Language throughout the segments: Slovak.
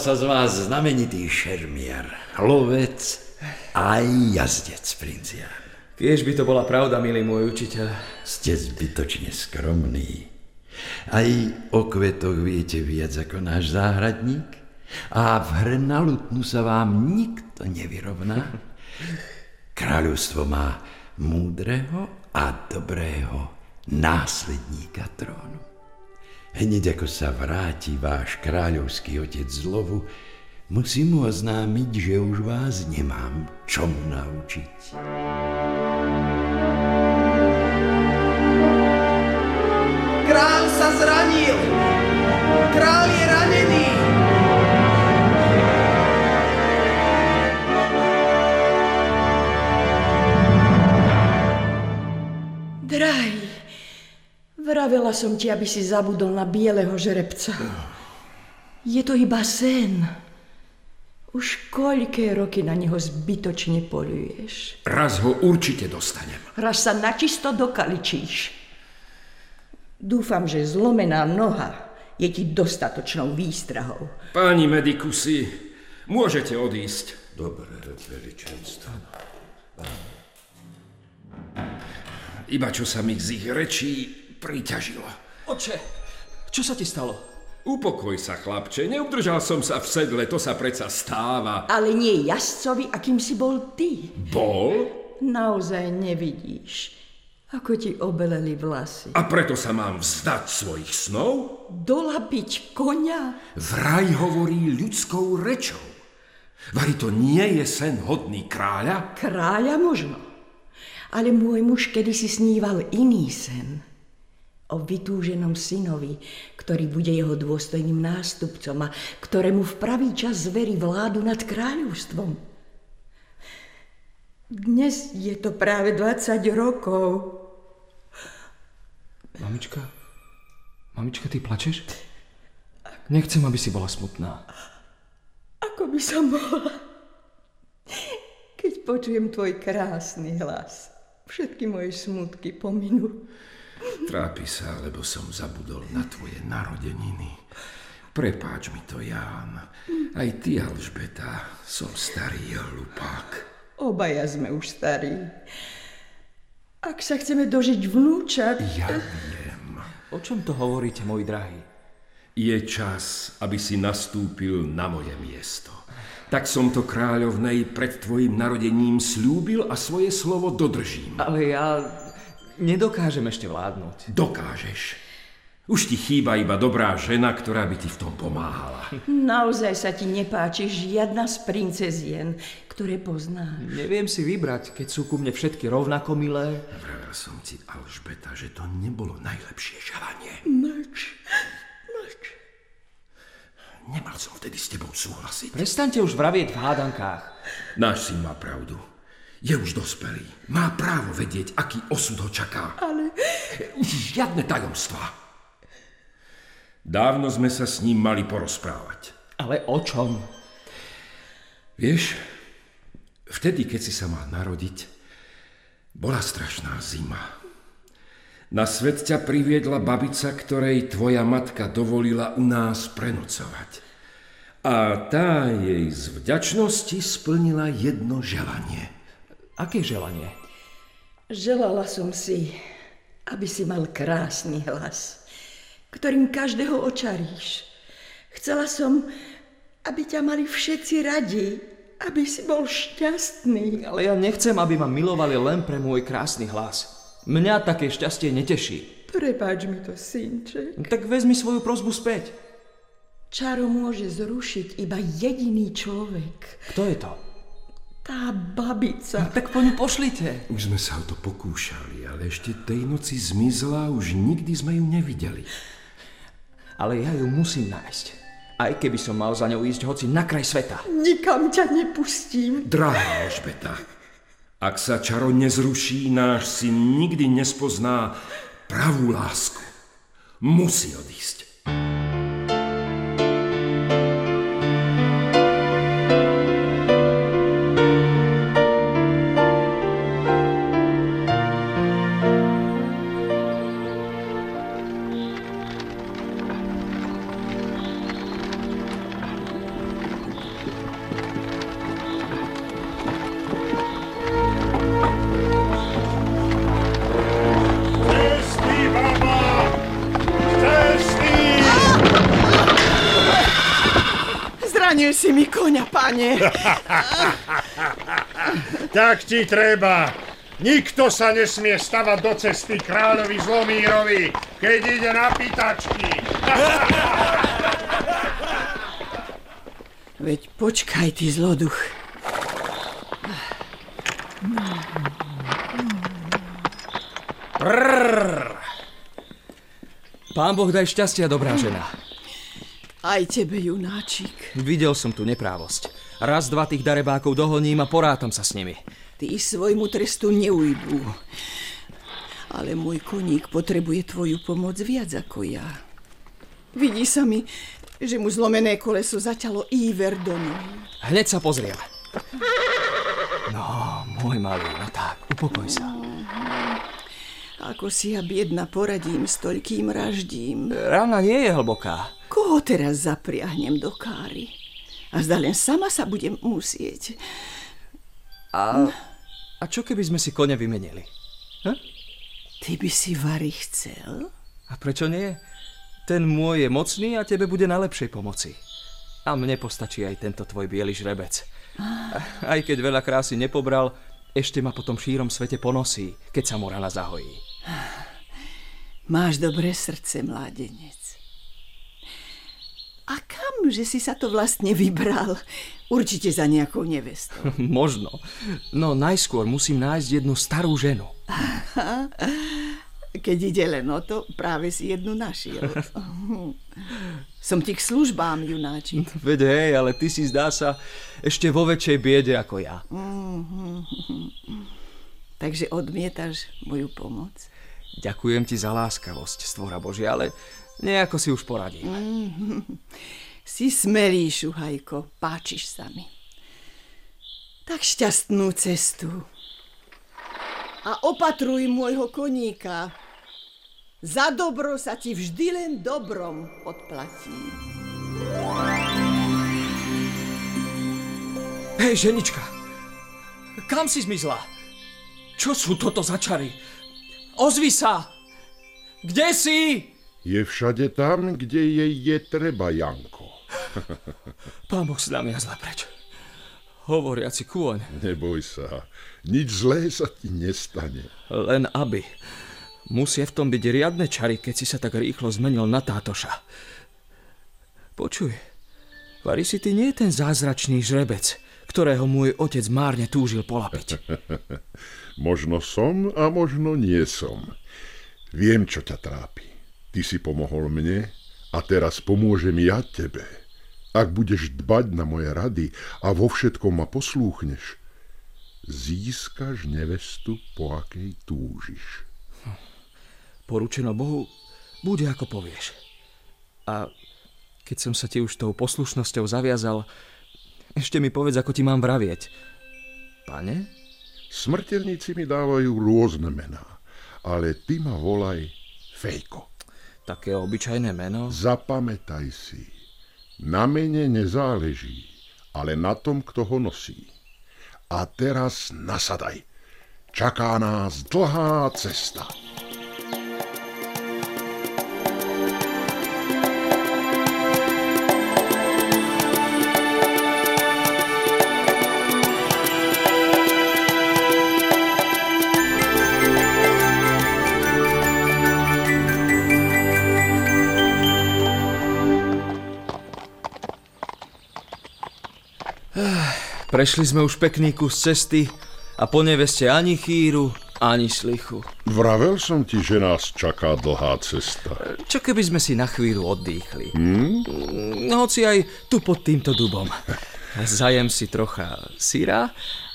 sa z vás znamenitý šermiar, lovec aj jazdec, princian. Kiež by to bola pravda, milý môj učiteľ. Ste zbytočne skromný. Aj o kvetoch viete viac ako náš záhradník? A v hre na lutnu sa vám nikto nevyrovná? Kráľovstvo má múdreho a dobrého následníka trónu. Hneď ako sa vráti váš kráľovský otec z lovu, musím mu oznámiť, že už vás nemám čomu naučiť. Král sa zranil! Král vravela som ti, aby si zabudol na bieleho žrebca. Je to iba sen. Už koľké roky na neho zbytočne poluješ. Raz ho určite dostanem. Raz sa načisto dokaličíš. Dúfam, že zlomená noha je ti dostatočnou výstrahou. Páni medikusy, môžete odísť. Dobre, veličenstvo. Iba čo sa mi z ich rečí priťažilo. Oče, čo sa ti stalo? Upokoj sa, chlapče, neudržal som sa v sedle, to sa predsa stáva. Ale nie jazdcovi, akým si bol ty. Bol? Naozaj nevidíš, ako ti obeleli vlasy. A preto sa mám vzdať svojich snov? Dolapiť konia? Vraj hovorí ľudskou rečou. Vari to nie je sen hodný kráľa? Kráľa možno. Ale môj muž kedysi sníval iný sen. O vytúženom synovi, ktorý bude jeho dôstojným nástupcom a ktorému v pravý čas zverí vládu nad kráľovstvom. Dnes je to práve 20 rokov. Mamička? Mamička, ty plačeš? Nechcem, aby si bola smutná. Ako by som mohla, keď počujem tvoj krásny hlas. Všetky moje smutky pominú. Trápi sa, lebo som zabudol na tvoje narodeniny. Prepáč mi to, Ján. Aj ty, Alžbeta, som starý hlupák. Obaja sme už starí. Ak sa chceme dožiť vnúčat... Ja viem. O čom to hovoríte, môj drahý? Je čas, aby si nastúpil na moje miesto. Tak som to kráľovnej pred tvojim narodením slúbil a svoje slovo dodržím. Ale ja nedokážem ešte vládnuť. Dokážeš. Už ti chýba iba dobrá žena, ktorá by ti v tom pomáhala. Naozaj sa ti nepáči žiadna z princezien, ktoré poznáš. Neviem si vybrať, keď sú ku mne všetky rovnako milé. Vravel som ti, Alžbeta, že to nebolo najlepšie želanie. Mlč, mlč. Nemal som vtedy s tebou súhlasiť. Prestaňte už vravieť v hádankách. Náš syn má pravdu. Je už dospelý. Má právo vedieť, aký osud ho čaká. Ale Už žiadne tajomstvá. Dávno sme sa s ním mali porozprávať. Ale o čom? Vieš, vtedy, keď si sa mal narodiť, bola strašná zima. Na svet ťa priviedla babica, ktorej tvoja matka dovolila u nás prenocovať. A tá jej z vďačnosti splnila jedno želanie. Aké želanie? želala som si, aby si mal krásny hlas, ktorým každého očaríš. Chcela som, aby ťa mali všetci radi, aby si bol šťastný. Ale ja nechcem, aby ma milovali len pre môj krásny hlas. Mňa také šťastie neteší. Prepáč mi to, synček. Tak vezmi svoju prozbu späť. Čaro môže zrušiť iba jediný človek. Kto je to? Tá babica. Tak po ňu pošlite. Už sme sa o to pokúšali, ale ešte tej noci zmizla, už nikdy sme ju nevideli. Ale ja ju musím nájsť. Aj keby som mal za ňou ísť hoci na kraj sveta. Nikam ťa nepustím. Drahá Alžbeta, ak sa čaro nezruší, náš syn nikdy nespozná pravú lásku. Musí odísť. Tak ti treba. Nikto sa nesmie stavať do cesty kráľovi Zlomírovi, keď ide na pýtačky. Veď počkaj, ty zloduch. Pán Boh daj šťastia, dobrá žena. Aj tebe, junáčik. Videl som tu neprávosť. Raz, dva tých darebákov dohoním a porátam sa s nimi. Ty svojmu trestu neujdu. Ale môj koník potrebuje tvoju pomoc viac ako ja. Vidí sa mi, že mu zlomené koleso zaťalo Iver do nohy. Hneď sa pozriem. No, môj malý, no tak, upokoj sa. Ako si ja biedna poradím s toľkým raždím. Rána nie je hlboká. Koho teraz zapriahnem do káry? A zda len sama sa budem musieť. A, a čo keby sme si kone vymenili? Hm? Ty by si Vary chcel? A prečo nie? Ten môj je mocný a tebe bude na lepšej pomoci. A mne postačí aj tento tvoj biely žrebec. Aj keď veľa krásy nepobral, ešte ma po tom šírom svete ponosí, keď sa mu rana zahojí. Máš dobré srdce, mládenec. A kam, že si sa to vlastne vybral? Určite za nejakou nevestou. Možno. No najskôr musím nájsť jednu starú ženu. Keď ide len o to, práve si jednu našiel. Som ti k službám, junáči. Veď hej, ale ty si zdá sa ešte vo väčšej biede ako ja. Takže odmietaš moju pomoc? Ďakujem ti za láskavosť, stvora Božia, ale nejako si už poradím. Si smelý, Šuhajko, páčiš sa mi. Tak šťastnú cestu. A opatruj môjho koníka. Za dobro sa ti vždy len dobrom odplatí. Hej, ženička, kam si zmizla? Čo sú toto za čary? Ozvi sa! Kde si? Je všade tam, kde jej je treba, Janko. Pán Boh s nami a zle preč. Hovoriaci kôň, Neboj sa, nič zlé sa ti nestane. len aby. Musia v tom byť riadne čary, keď si sa tak rýchlo zmenil na tátoša. Počuj, Vary si ty nie je ten zázračný žrebec, ktorého môj otec márne túžil polapiť. Možno som a možno nie som. Viem, čo ťa trápi. Ty si pomohol mne a teraz pomôžem ja tebe. Ak budeš dbať na moje rady a vo všetkom ma poslúchneš, získaš nevestu, po akej túžiš. Poručeno Bohu, bude ako povieš. A keď som sa ti už tou poslušnosťou zaviazal, ešte mi povedz, ako ti mám vravieť. Pane? Smrteľníci mi dávajú rôzne mená, ale ty ma volaj Fejko. Také obyčajné meno? Zapamätaj si, na mene nezáleží, ale na tom, kto ho nosí. A teraz nasadaj. Čaká nás dlhá cesta. Prešli sme už pekný kus cesty a po neveste ani chýru, ani slichu. Vravel som ti, že nás čaká dlhá cesta. Čo keby sme si na chvíľu oddýchli? Hmm? Hoci aj tu pod týmto dubom. Zajem si trocha syra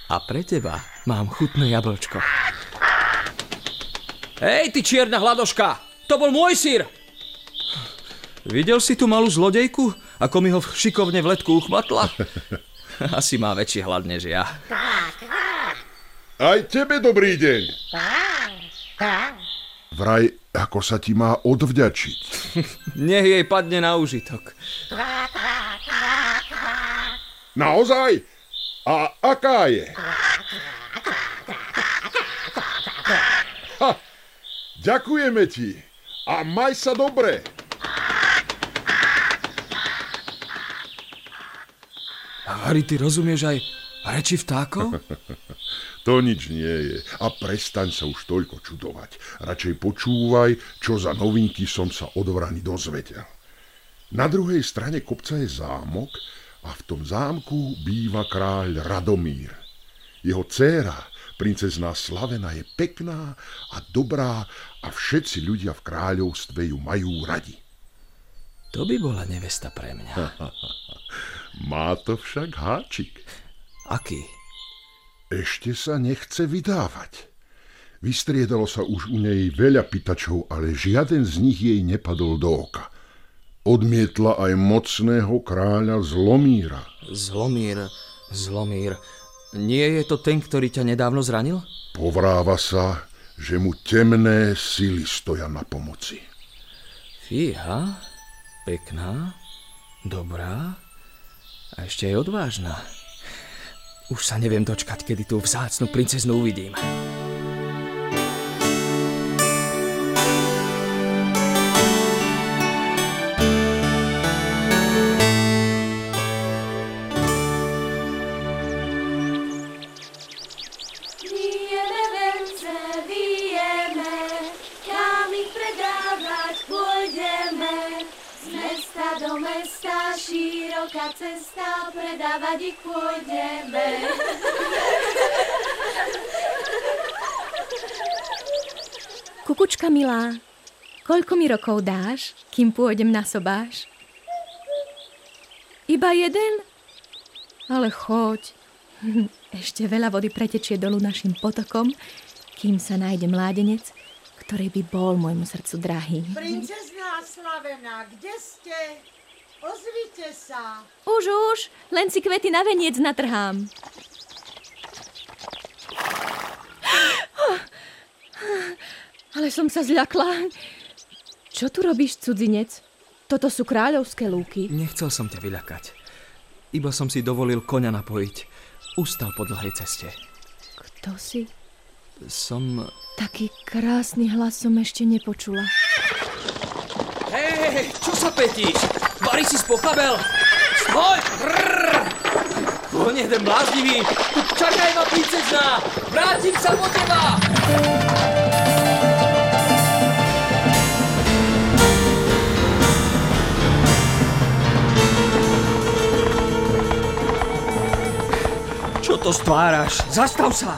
a pre teba mám chutné jablčko. Hej, ty čierna hladoška! To bol môj sír! Videl si tú malú zlodejku, ako mi ho šikovne v letku uchmatla? Asi má väčší hlad než ja. Aj tebe dobrý deň. Vraj, ako sa ti má odvďačiť. Nech jej padne na užitok. Naozaj? A aká je? Ha, ďakujeme ti. A maj sa dobre. Harry, ty rozumieš aj reči vtákov? To nič nie je. A prestaň sa už toľko čudovať. Radšej počúvaj, čo za novinky som sa od vrany dozvedel. Na druhej strane kopca je zámok a v tom zámku býva kráľ Radomír. Jeho dcéra, princezná Slavena, je pekná a dobrá a všetci ľudia v kráľovstve ju majú radi. To by bola nevesta pre mňa. Má to však háčik. Aký? Ešte sa nechce vydávať. Vystriedalo sa už u nej veľa pitačov, ale žiaden z nich jej nepadol do oka. Odmietla aj mocného kráľa Zlomíra. Zlomír, Zlomír. Nie je to ten, ktorý ťa nedávno zranil? Povráva sa, že mu temné sily stoja na pomoci. Fíha, pekná, dobrá a ešte aj odvážna. Už sa neviem dočkať, kedy tú vzácnu princeznu uvidím. Milá, koľko mi rokov dáš, kým pôjdem na sobáš? Iba jeden? Ale choď. Ešte veľa vody pretečie dolu našim potokom, kým sa nájde mládenec, ktorý by bol môjmu srdcu drahý. Princezná Slavená, kde ste? Ozvite sa. Už, už, len si kvety na veniec natrhám. Ale som sa zľakla. Čo tu robíš, cudzinec? Toto sú kráľovské lúky. Nechcel som ťa vyľakať. Iba som si dovolil koňa napojiť. Ustal po dlhej ceste. Kto si? Som... Taký krásny hlas som ešte nepočula. Hej, čo sa petíš? Vari si spokabel! Stoj! Brrr! On jeden bláznivý! Čakaj ma, princezná! Vrátim sa po teba! Čo to stváraš? Zastav sa!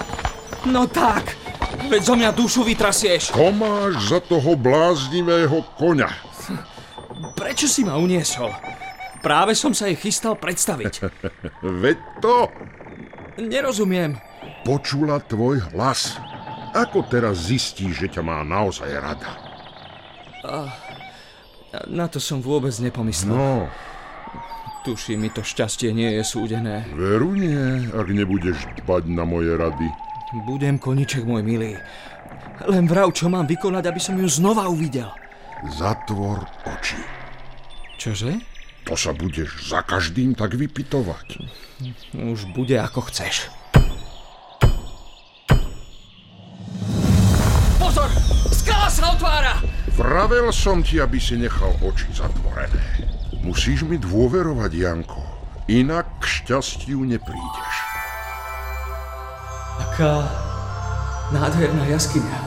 No tak, veď zo mňa dušu vytrasieš. Ko máš za toho bláznivého koňa? Prečo si ma uniesol? Práve som sa jej chystal predstaviť. Veď to Nerozumiem. počula tvoj hlas. Ako teraz zistíš, že ťa má naozaj rada? Na to som vôbec nepomyslel. No, Tuším, mi to šťastie nie je súdené. veru nie, ak nebudeš dbať na moje rady. Budem koniček, môj milý. Len vrav, čo mám vykonať, aby som ju znova uvidel. Zatvor oči. Čože? To sa budeš za každým tak vypitovať. Už bude ako chceš. Pozor! Skala sa otvára! Vravel som ti, aby si nechal oči zatvorené. Musíš mi dôverovať, Janko. Inak k šťastiu neprídeš. Aká nádherná jaskyňa.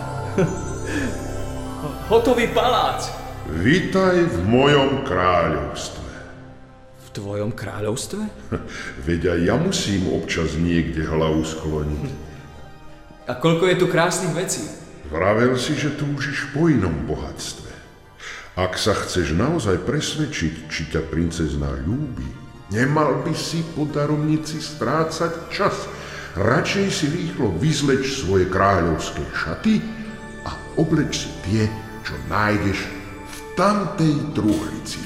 Hotový palác. Vítaj v mojom kráľovstve. V tvojom kráľovstve? Veď aj ja musím občas niekde hlavu skloniť. A koľko je tu krásnych vecí? Vravel si, že túžiš po inom bohatstve. Ak sa chceš naozaj presvedčiť, či ťa princezná ľúbi, nemal by si po daromnici strácať čas. Radšej si rýchlo vyzleč svoje kráľovské šaty a obleč si tie, čo nájdeš v tamtej truhlici.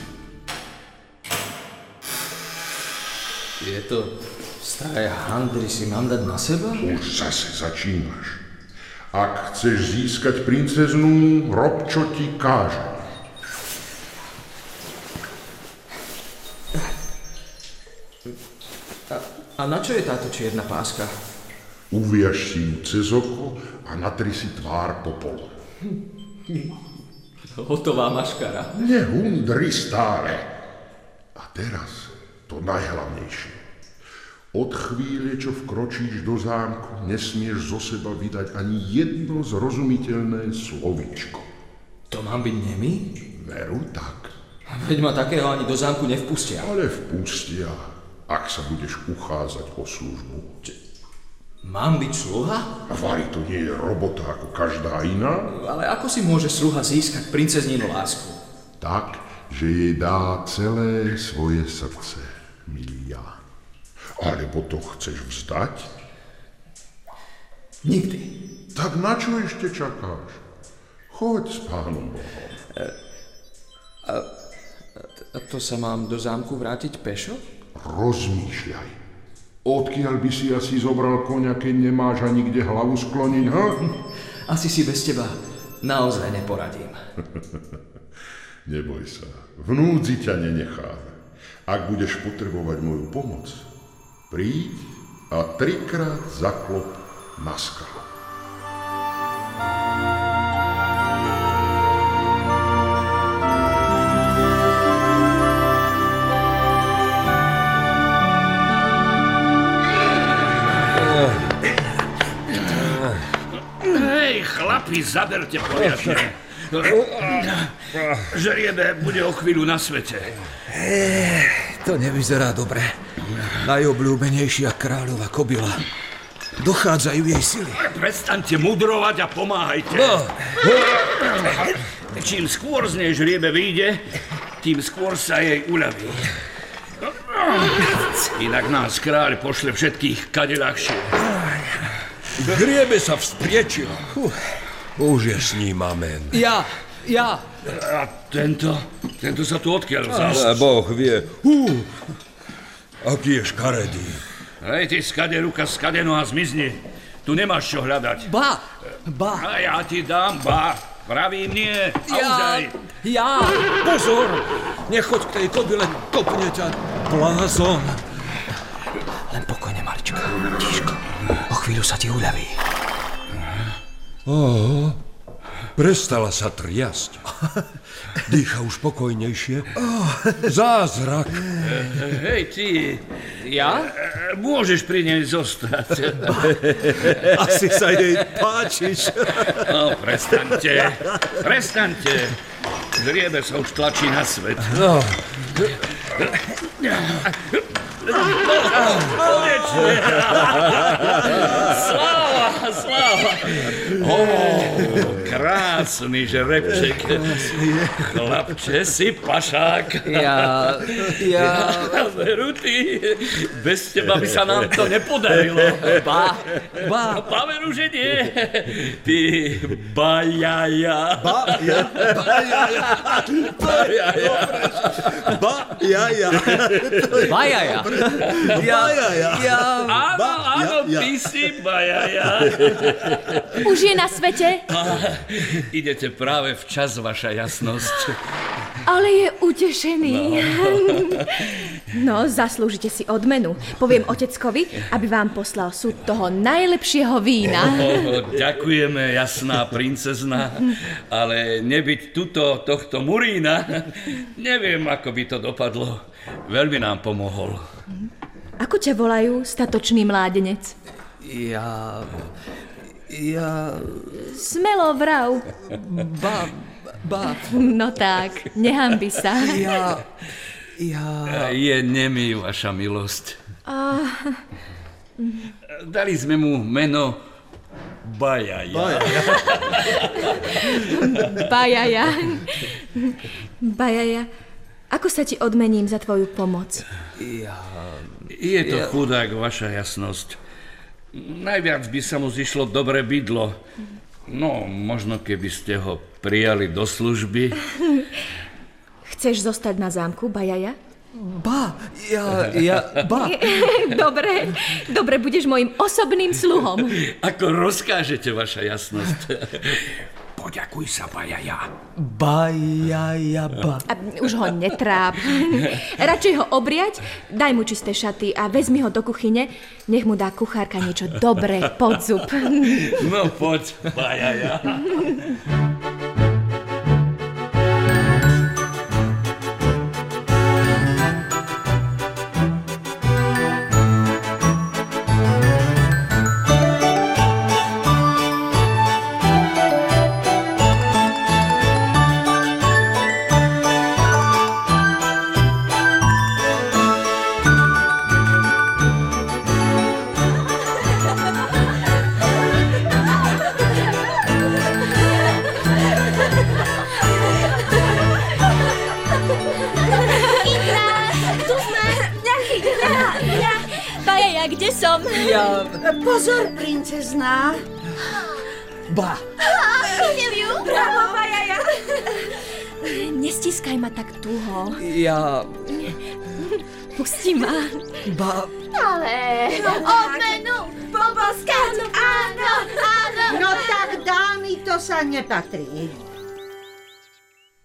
Tieto staré handry si mám dať na seba? Už zase začínaš. Ak chceš získať princeznú, rob čo ti kážem. A na čo je táto čierna páska? Uviaž si ju cez oko a natri si tvár popolom. Hotová maškara. Nehundri stále. A teraz to najhlavnejšie. Od chvíle, čo vkročíš do zámku, nesmieš zo seba vydať ani jedno zrozumiteľné slovíčko. To mám byť nemý? Veru tak. Veď ma takého ani do zámku nevpustia. Ale vpustia, ak sa budeš uchádzať o službu. Mám byť sluha? A Vary, to nie je robota ako každá iná. Ale ako si môže sluha získať princezninu lásku? Tak, že jej dá celé svoje srdce, milia. Alebo to chceš vzdať? Nikdy. Tak na čo ešte čakáš? Choď s pánom Bohom. A to sa mám do zámku vrátiť pešo? Rozmýšľaj. Odkiaľ by si asi zobral koňa, keď nemáš ani kde hlavu skloniť, ha? Asi si bez teba naozaj neporadím. Neboj sa, v núdzi ťa nenecháme. Ak budeš potrebovať moju pomoc, príď a trikrát zaklop na skalu. Chlapi, zaberte poriadne. Žeriebe bude o chvíľu na svete. To nevyzerá dobre. Najobľúbenejšia kráľova kobila. Dochádzajú jej sily. Prestaňte mudrovať a pomáhajte. No. Čím skôr z nej žriebe vyjde, tým skôr sa jej uľaví. Inak nás kráľ pošle všetkých kade ľahšie. Hriebe sa vzpriečil. Už je s ním amen. Ja, ja. A tento, tento sa tu odkiaľ vzal? Boh vie. Hú, aký je škaredý. Hej, ty skade ruka, skade noha zmizni. Tu nemáš čo hľadať. Ba, ba. A ja ti dám, ba. Pravím nie. A Ja, užaj. ja. Pozor! Nechoď k tej kobile, kopne ťa blázon. Len pokojne, malička. Tíško. O chvíľu sa ti uľaví. Oh, prestala sa triasť. Dýcha už pokojnejšie. Zázrak. Hej, ty, Ja? môžeš pri nej zostať. Asi sa jej páčiš. No, prestaňte. Prestaňte. Zriebe sa už tlačí na svet. No, Konečne. Sláva, sláva. Ó, krásny žrebček. Chlapče, si pašák. Ja, ja. Veru ty, bez teba by sa nám to nepodarilo. Ba, ba. Paveru, že nie. Ty bajaja. ba, ja, ja. Bajaja. Ja, ja. Áno, áno, ty si bajaja. Už je na svete, Idete práve včas, vaša jasnosť. ale je utešený. No, zaslúžite si odmenu. Poviem oteckovi, aby vám poslal súd toho najlepšieho vína. Oh, ďakujeme, jasná princezna, ale nebyť tuto tohto Murína, neviem, ako by to dopadlo. Veľmi nám pomohol. Ako ťa volajú, statočný mládenec? Ja... Ja... Smelo vrav. Ba, ba. No tak, nehambi sa. Ja... Ja... Je nemý, vaša milosť. A, Dali sme mu meno Bajaja. bajaja. Bajaja, ako sa ti odmením za tvoju pomoc? Je to chudák, vaša jasnosť. Najviac by sa mu zišlo dobre bydlo. No, možno keby ste ho prijali do služby. Chceš zostať na zámku, Bajaja? Ba, ja... Ja... Ba. Dobre, dobre, budeš môjim osobným sluhom. Ako rozkážete, vaša jasnosť. Poďakuj sa, Bajaja. Ba, ja, ja, ba. A už ho netráp. Radšej ho obriať, daj mu čisté šaty a vezmi ho do kuchyne, nech mu dá kuchárka niečo dobré pod zub. No poď, Bajaja. Princezná. Ba, ju? Bravo, Bajaja. Nestiskaj ma tak tuho. ja... Pusti ma. Ba, Ale odmenu poboskať, áno, áno. No tak dámy, to sa nepatrí.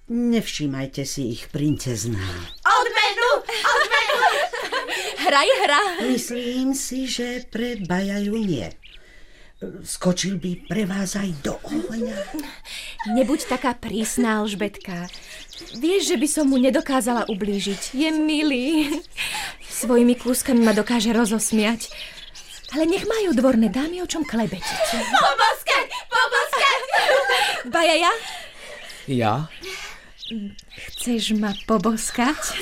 Nevšímajte si ich, princezná. Odmenu, odmenu. Hra je hra. Myslím si, že pre Bajaju nie. Skočil by pre vás aj do ohňa. Nebuď taká prísna, Alžbetka. Vieš, že by som mu nedokázala ublížiť. Je milý. Svojimi kúskami ma dokáže rozosmiať. Ale nech majú dvorné dámy o čom klebetiť. Poboskať, poboskať. Bajaja, ja? chceš ma poboskať?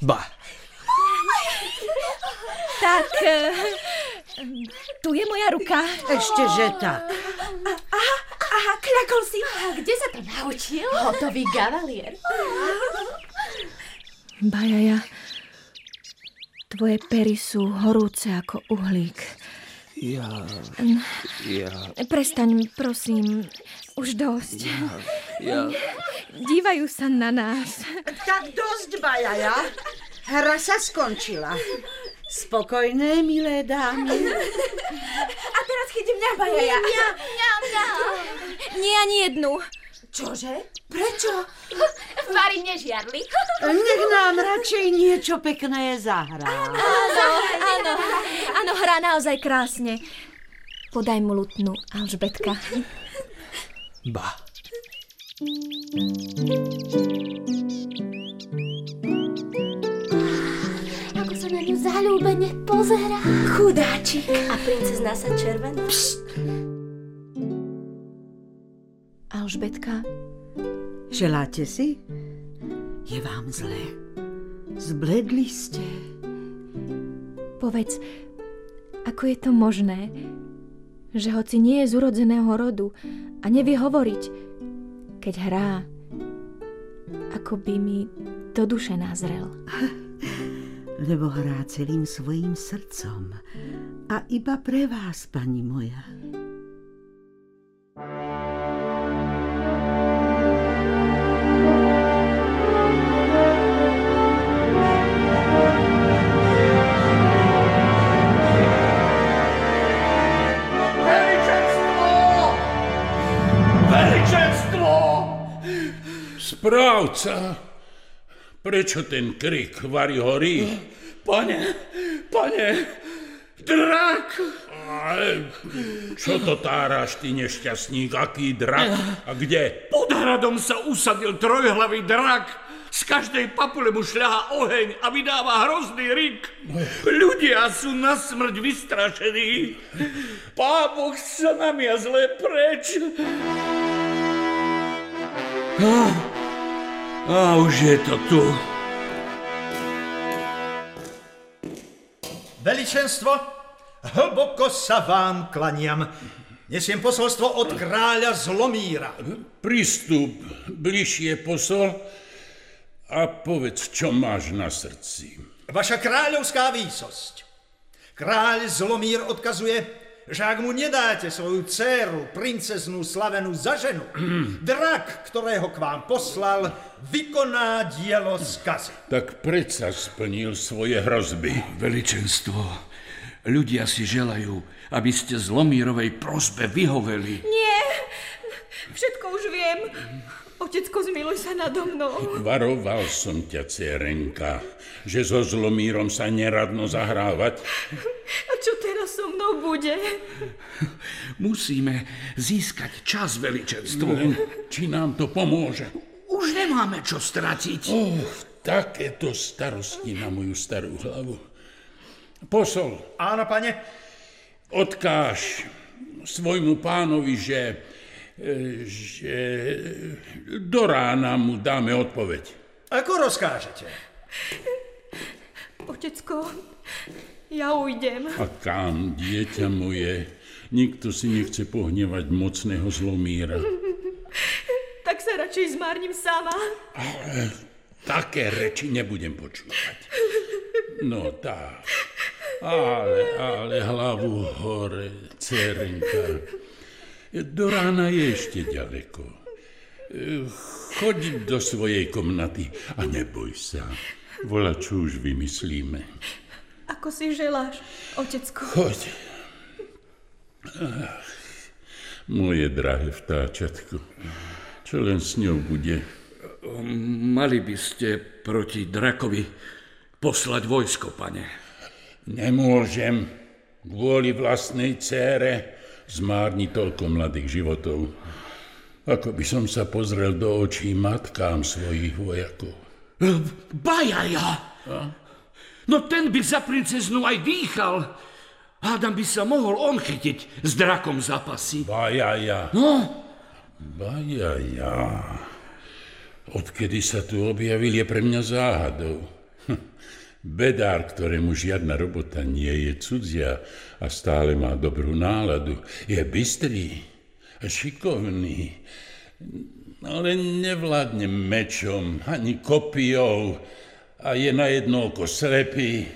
Ba, Tak, eh, tu je moja ruka. Ešte, že tak. Aha, kľakol si. A kde sa to naučil? Hotový gavalier. Bajaja, tvoje pery sú horúce ako uhlík. ja... Ja... Prestaň, prosím. Už dosť. Ja... Dívajú sa na nás. Tak dosť, Bajaja. Hra sa skončila. Spokojné, milé dámy. A teraz chytí mňa, Bajaja. Mňa, mňa, mňa. Nie ani jednu. Čože? Prečo? Vary nežiarli. Nech nám radšej niečo pekné zahrá. Áno, áno, áno, hrá naozaj krásne. Podaj mu lutnu, Alžbetka. Ba. Ako sa na ňu zaľúbene pozera. Chudáčik. A princezná sa červená. Alžbetka, Želáte si? Je vám zle. Zbledli ste. povedz, ako je to možné, že hoci nie je z urodzeného rodu a nevie hovoriť, keď hrá, ako by mi do duše nazrel. Lebo hrá celým svojim srdcom. A iba pre vás, pani moja. Veličenstvo! Veličenstvo! Správca, prečo ten krik Vary horí? Pane, pane, Drak! Ale čo to táraš, ty nešťastník? Aký drak? A kde? pod hradom sa usadil trojhlavý drak. Z každej papule mu šľaha oheň a vydáva hrozný rik. Ľudia sú na smrť vystrašení. Pán Boh sa namia zle preč. A, a už je to tu. Veličenstvo, hlboko sa vám klaniam. Nesiem posolstvo od kráľa Zlomíra. Pristup bližšie posol a povedz, čo máš na srdci. Vaša kráľovská výsosť. Kráľ Zlomír odkazuje, že ak mu nedáte svoju dceru, princeznú slavenú za ženu, drak, ktorého k vám poslal, vykoná dielo skazy. Tak predsa splnil svoje hrozby. Veličenstvo, ľudia si želajú, aby ste zlomírovej prosbe vyhoveli. Nie, všetko už viem. Otecko, zmiluj sa nado mnou. Varoval som ťa, Cerenka, že so zlomírom sa neradno zahrávať. A čo teraz so mnou bude? Musíme získať čas, veličenstvo. Len, či nám to pomôže. Už nemáme čo stratiť. Oh, takéto starosti na moju starú hlavu. Posol, Áno, pane, odkáž svojmu pánovi, že, že do rána mu dáme odpoveď. ako rozkážete? Otecko, ja ujdem. A kam, dieťa moje? Nikto si nechce pohnevať mocného zlomíra. Tak sa radšej zmárnim sama. Ale také reči nebudem počúvať. No tak, Ale, ale hlavu hore, cerenka. Do rána je ešte ďaleko. Choď do svojej komnaty a neboj sa. Vola, čo už vymyslíme. Ako si želáš, otecko. Choď. Ach, moje drahé vtáčatko, čo len s ňou bude? Mali by ste proti drakovi poslať vojsko, pane. Nemôžem kvôli vlastnej cére zmárniť toľko mladých životov. Ako by som sa pozrel do očí matkám svojich vojakov. Bajaja! No ten by za princeznu aj dýchal. Hádam by sa mohol on chytiť s drakom zapasy. Bajaja. No? Bajaja. Odkedy sa tu objavil, je pre mňa záhadou. Bedár, ktorému žiadna robota nie je cudzia a stále má dobrú náladu, je bystrý a šikovný, ale nevládne mečom ani kopijou a je na jedno oko slepý.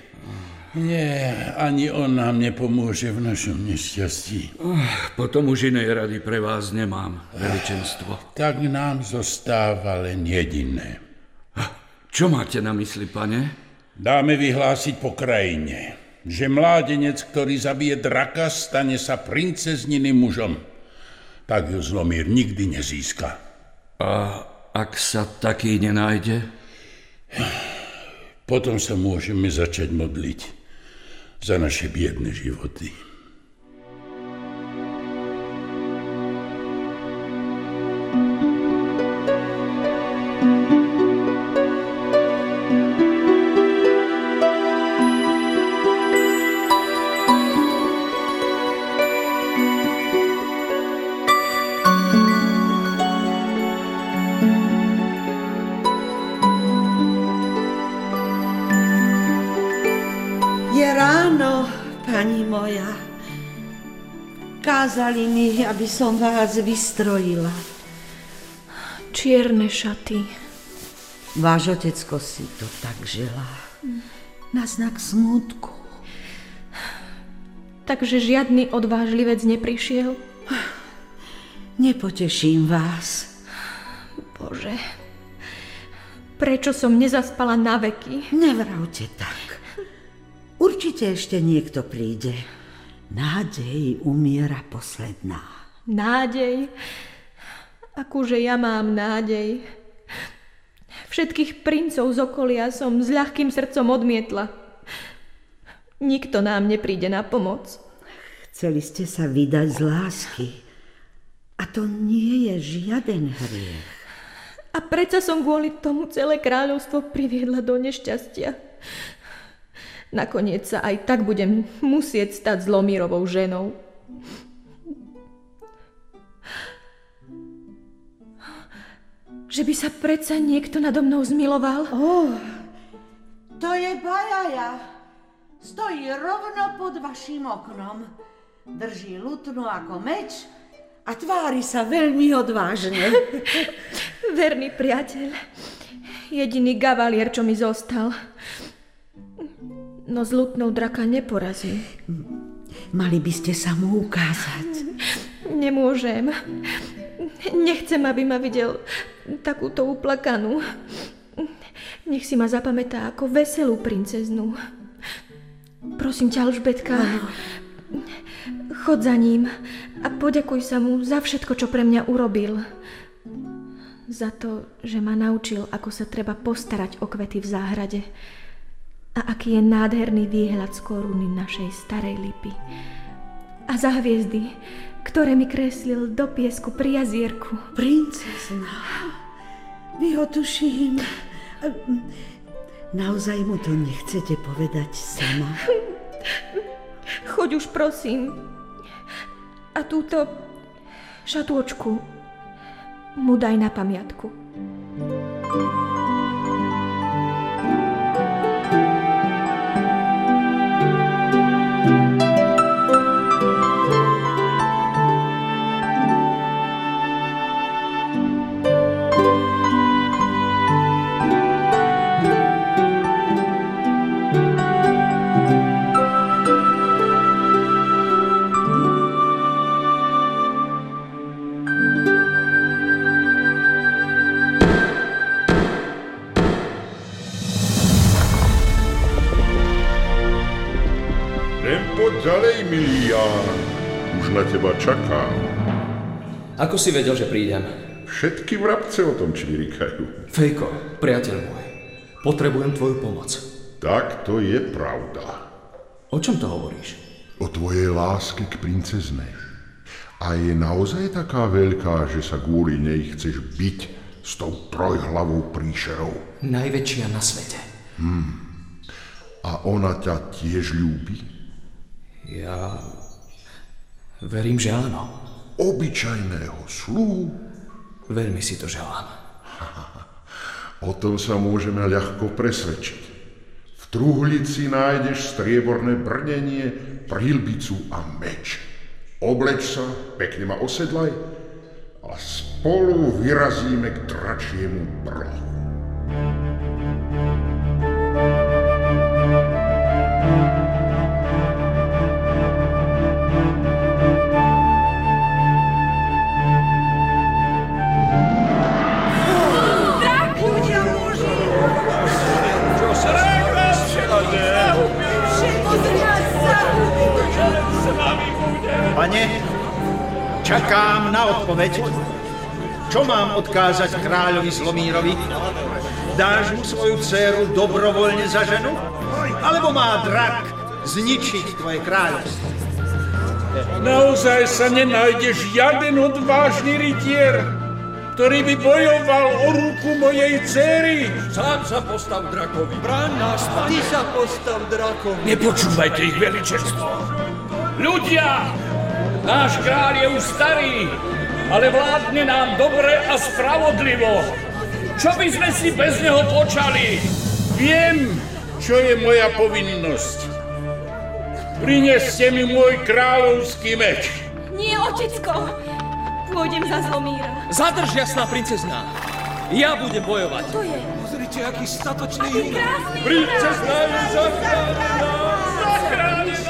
Nie, ani on nám nepomôže v našom nešťastí. Potom už inej rady pre vás nemám, veličenstvo. Tak nám zostáva len jediné. Čo máte na mysli, pane? Dáme vyhlásiť po krajine, že mládenec, ktorý zabije draka, stane sa princezniným mužom. Tak ju Zlomír nikdy nezíska. A ak sa taký nenájde? Potom sa môžeme začať modliť za naše biedne životy. Moja. Kázali mi, aby som vás vystrojila. Čierne šaty. Váš otecko si to tak želá. Na znak smútku. Takže žiadny odvážlivec neprišiel? Nepoteším vás. Bože, prečo som nezaspala na veky? Nevravte tak. Určite ešte niekto príde. Nádej umiera posledná. Nádej? Akúže ja mám nádej? Všetkých princov z okolia som s ľahkým srdcom odmietla. Nikto nám nepríde na pomoc. Chceli ste sa vydať z lásky. A to nie je žiaden hriech. A predsa som kvôli tomu celé kráľovstvo priviedla do nešťastia. Nakoniec sa aj tak budem musieť stať zlomírovou ženou. Že by sa predsa niekto nado mnou zmiloval? Oh, to je Bajaja. Stojí rovno pod vašim oknom. Drží lutnu ako meč a tvári sa veľmi odvážne. Verný priateľ. Jediný gavalier, čo mi zostal. No s lutnou draka neporazím. Mali by ste sa mu ukázať. Nemôžem. Nechcem, aby ma videl takúto uplakanú. Nech si ma zapamätá ako veselú princeznú. Prosím ťa, Alžbetka, chod za ním a poďakuj sa mu za všetko, čo pre mňa urobil. Za to, že ma naučil, ako sa treba postarať o kvety v záhrade. A aký je nádherný výhľad z koruny našej starej lipy. A za hviezdy, ktoré mi kreslil do piesku pri jazierku. Princezna, vyhotuším. Naozaj mu to nechcete povedať sama? Choď už, prosím. A túto šatôčku mu daj na pamiatku. už Ako si vedel, že prídem? Všetky vrabce o tom čvirikajú. Fejko, priateľ môj, potrebujem tvoju pomoc. Tak to je pravda. O čom to hovoríš? O tvojej láske k princeznej. A je naozaj taká veľká, že sa kvôli nej chceš byť s tou trojhlavou príšerou. Najväčšia na svete. Hmm. A ona ťa tiež ľúbi? Ja... Verím, že áno. Obyčajného sluhu? Veľmi si to želám. O tom sa môžeme ľahko presvedčiť. V truhlici nájdeš strieborné brnenie, prílbicu a meč. Obleč sa, pekne ma osedlaj a spolu vyrazíme k dračiemu brlohu. Čakám na odpoveď. Čo mám odkázať kráľovi Zlomírovi? Dáš mu svoju dceru dobrovoľne za ženu? Alebo má drak zničiť tvoje kráľovstvo? Naozaj sa nenájde žiaden odvážny rytier, ktorý by bojoval o ruku mojej céry. Sám sa postav drakovi. Bráň nás, ty sa postav drakom. Nepočúvajte ich veličenstvo. Ľudia, náš kráľ je už starý, ale vládne nám dobre a spravodlivo. Čo by sme si bez neho počali? Viem, čo je moja povinnosť. Prineste mi môj kráľovský meč. Nie, otecko. Pôjdem za Zlomíra. Zadrž, jasná princezná. Ja budem bojovať. To je. Pozrite, aký statočný krásny Princezná je zachránená.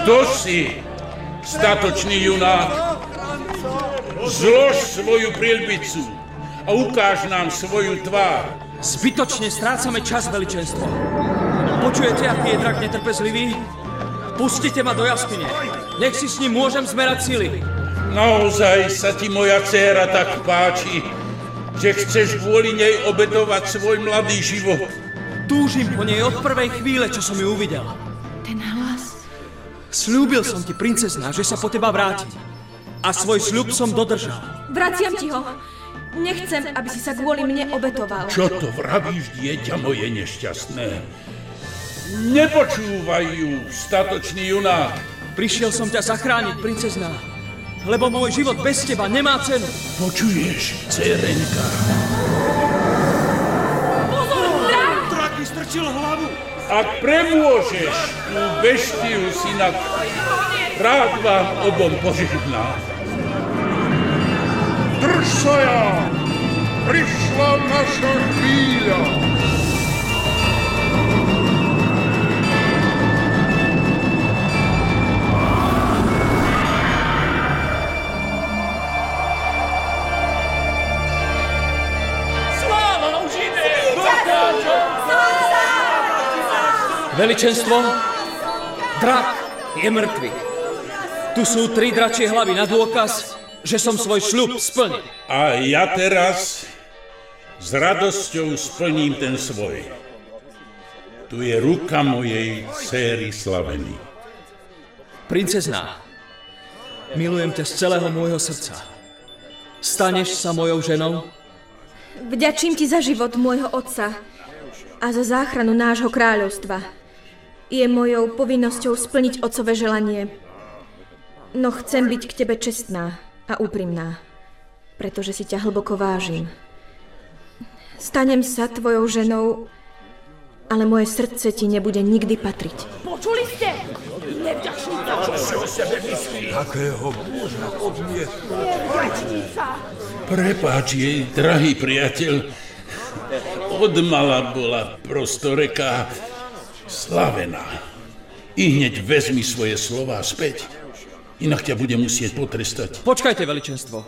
Kto si, statočný junák? Zlož svoju prielbicu a ukáž nám svoju tvár. Zbytočne strácame čas, veličenstvo. Počujete, aký je drak netrpezlivý? Pustite ma do jaskyne. Nech si s ním môžem zmerať sily. Naozaj sa ti moja dcéra tak páči, že chceš kvôli nej obetovať svoj mladý život. Túžim po nej od prvej chvíle, čo som ju uvidel. Slúbil som ti, princezná, že sa po teba vrátim. A svoj sľub som dodržal. Vraciam ti ho. Nechcem, aby si sa kvôli mne obetoval. Čo to vravíš, dieťa moje nešťastné? Nepočúvaj ju, statočný junák. Prišiel som ťa zachrániť, princezná. Lebo môj život bez teba nemá cenu. Počuješ, dcerenka? Pozor, drak! Drak mi strčil hlavu. Ak premôžeš tú beštiu syna, rád vám obom požehnám. Drž sa ja! Prišla naša chvíľa! Veličenstvo, drak je mŕtvy. Tu sú tri dračie hlavy na dôkaz, že som svoj šľub splnil. A ja teraz s radosťou splním ten svoj. Tu je ruka mojej céry Slaveny. Princezná, milujem ťa z celého môjho srdca. Staneš sa mojou ženou? Vďačím ti za život môjho otca a za záchranu nášho kráľovstva. Je mojou povinnosťou splniť otcové želanie. No chcem byť k tebe čestná a úprimná, pretože si ťa hlboko vážim. Stanem sa tvojou ženou, ale moje srdce ti nebude nikdy patriť. Počuli ste? Nevďačnica. Čo si o sebe myslí? Takého muža odmiet. Nevďačnica. Prepáč jej, drahý priateľ. Odmala bola prostoreká slavená. I hneď vezmi svoje slová späť, inak ťa bude musieť potrestať. Počkajte, veličenstvo.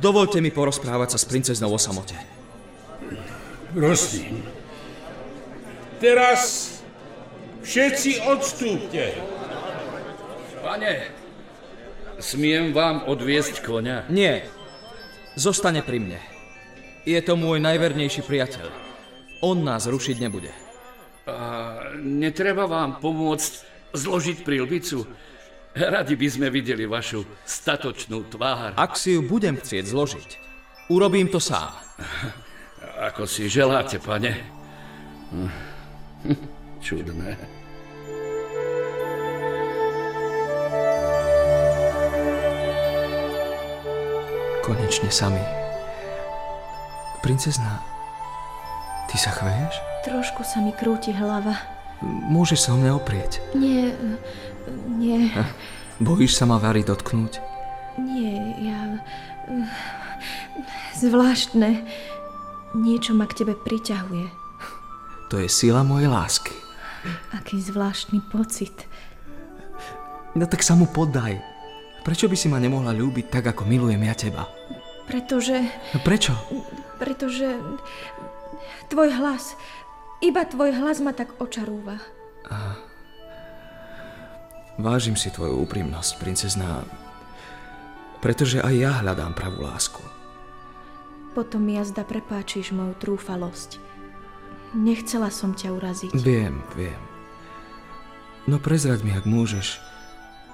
Dovolte mi porozprávať sa s princeznou o samote. Prosím. Teraz všetci odstúpte. Pane, Smiem vám odviesť konia? Nie. Zostane pri mne. Je to môj najvernejší priateľ. On nás rušiť nebude. Netreba vám pomôcť zložiť prílbicu? Radi by sme videli vašu statočnú tvár. Ak si ju budem chcieť zložiť, urobím to sám. Ako si želáte, pane. Čudné. Konečne sami. Princezná, ty sa chveješ? Trošku sa mi krúti hlava. Môžeš sa o mňa oprieť. Nie, nie. Bojíš sa ma Vary dotknúť? Nie, ja... Zvláštne. Niečo ma k tebe priťahuje. To je sila mojej lásky. Aký zvláštny pocit. No tak sa mu poddaj. Prečo by si ma nemohla ľúbiť tak, ako milujem ja teba? Pretože... No prečo? Pretože... Tvoj hlas... Iba tvoj hlas ma tak očarúva. A... Vážim si tvoju úprimnosť, princezná, pretože aj ja hľadám pravú lásku. Potom mi jazda prepáčiš moju trúfalosť. Nechcela som ťa uraziť. Viem, viem. No prezrať mi, ak môžeš,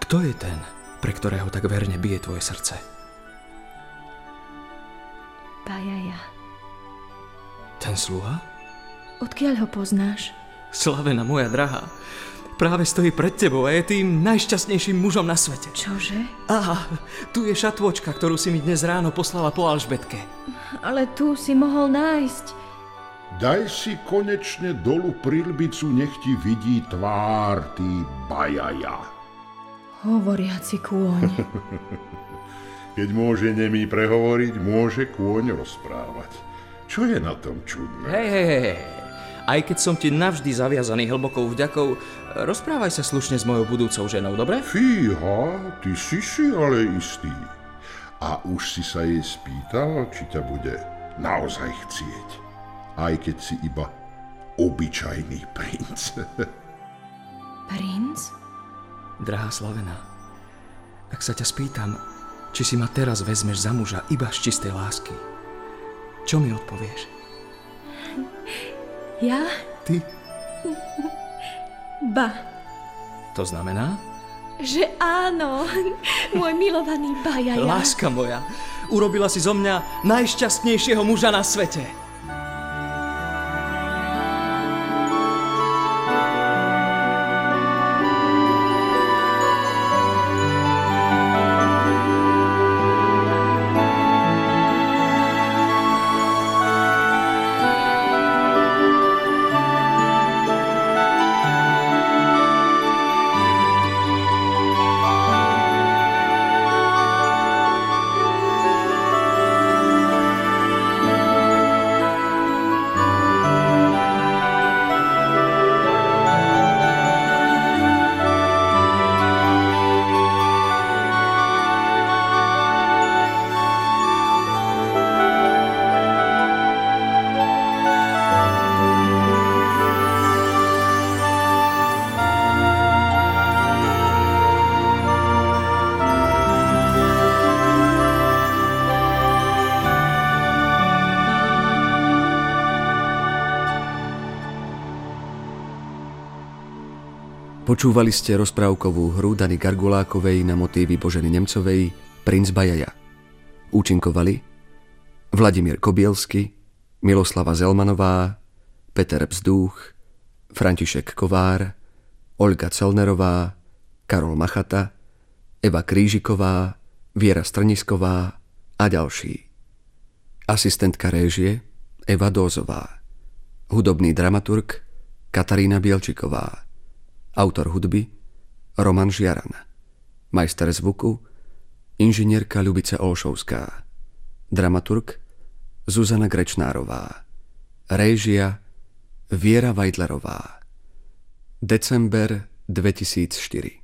kto je ten, pre ktorého tak verne bije tvoje srdce? Pajaja. Ten sluha? Odkiaľ ho poznáš? Slavena moja drahá, práve stojí pred tebou a je tým najšťastnejším mužom na svete. Čože? Aha, tu je šatvočka, ktorú si mi dnes ráno poslala po Alžbetke. Ale tu si mohol nájsť. Daj si konečne dolu prilbicu, nech ti vidí tvár, ty bajaja. Hovoriaci kôň. Keď môže nemý prehovoriť, môže kôň rozprávať. Čo je na tom čudné? Hej, hej, hej. Aj keď som ti navždy zaviazaný hlbokou vďakou, rozprávaj sa slušne s mojou budúcou ženou, dobre? Fíha, ty si si ale istý. A už si sa jej spýtal, či ťa bude naozaj chcieť. Aj keď si iba obyčajný princ. Princ? Drahá Slavena, ak sa ťa spýtam, či si ma teraz vezmeš za muža iba z čistej lásky, čo mi odpovieš? Ja? Ty? Ba. To znamená? Že áno, môj milovaný bajaja. Láska moja, urobila si zo mňa najšťastnejšieho muža na svete. Počúvali ste rozprávkovú hru Dany Gargulákovej na motívy Boženy Nemcovej Princ Bajaja. Účinkovali Vladimír Kobielsky, Miloslava Zelmanová, Peter Bzdúch, František Kovár, Olga Celnerová, Karol Machata, Eva Krížiková, Viera Strnisková a ďalší. Asistentka réžie Eva Dózová. Hudobný dramaturg Katarína Bielčiková. Autor hudby Roman Žiaran. Majster zvuku inžinierka Ľubice Olšovská. Dramaturg Zuzana Grečnárová. Réžia Viera Vajdlerová. December 2004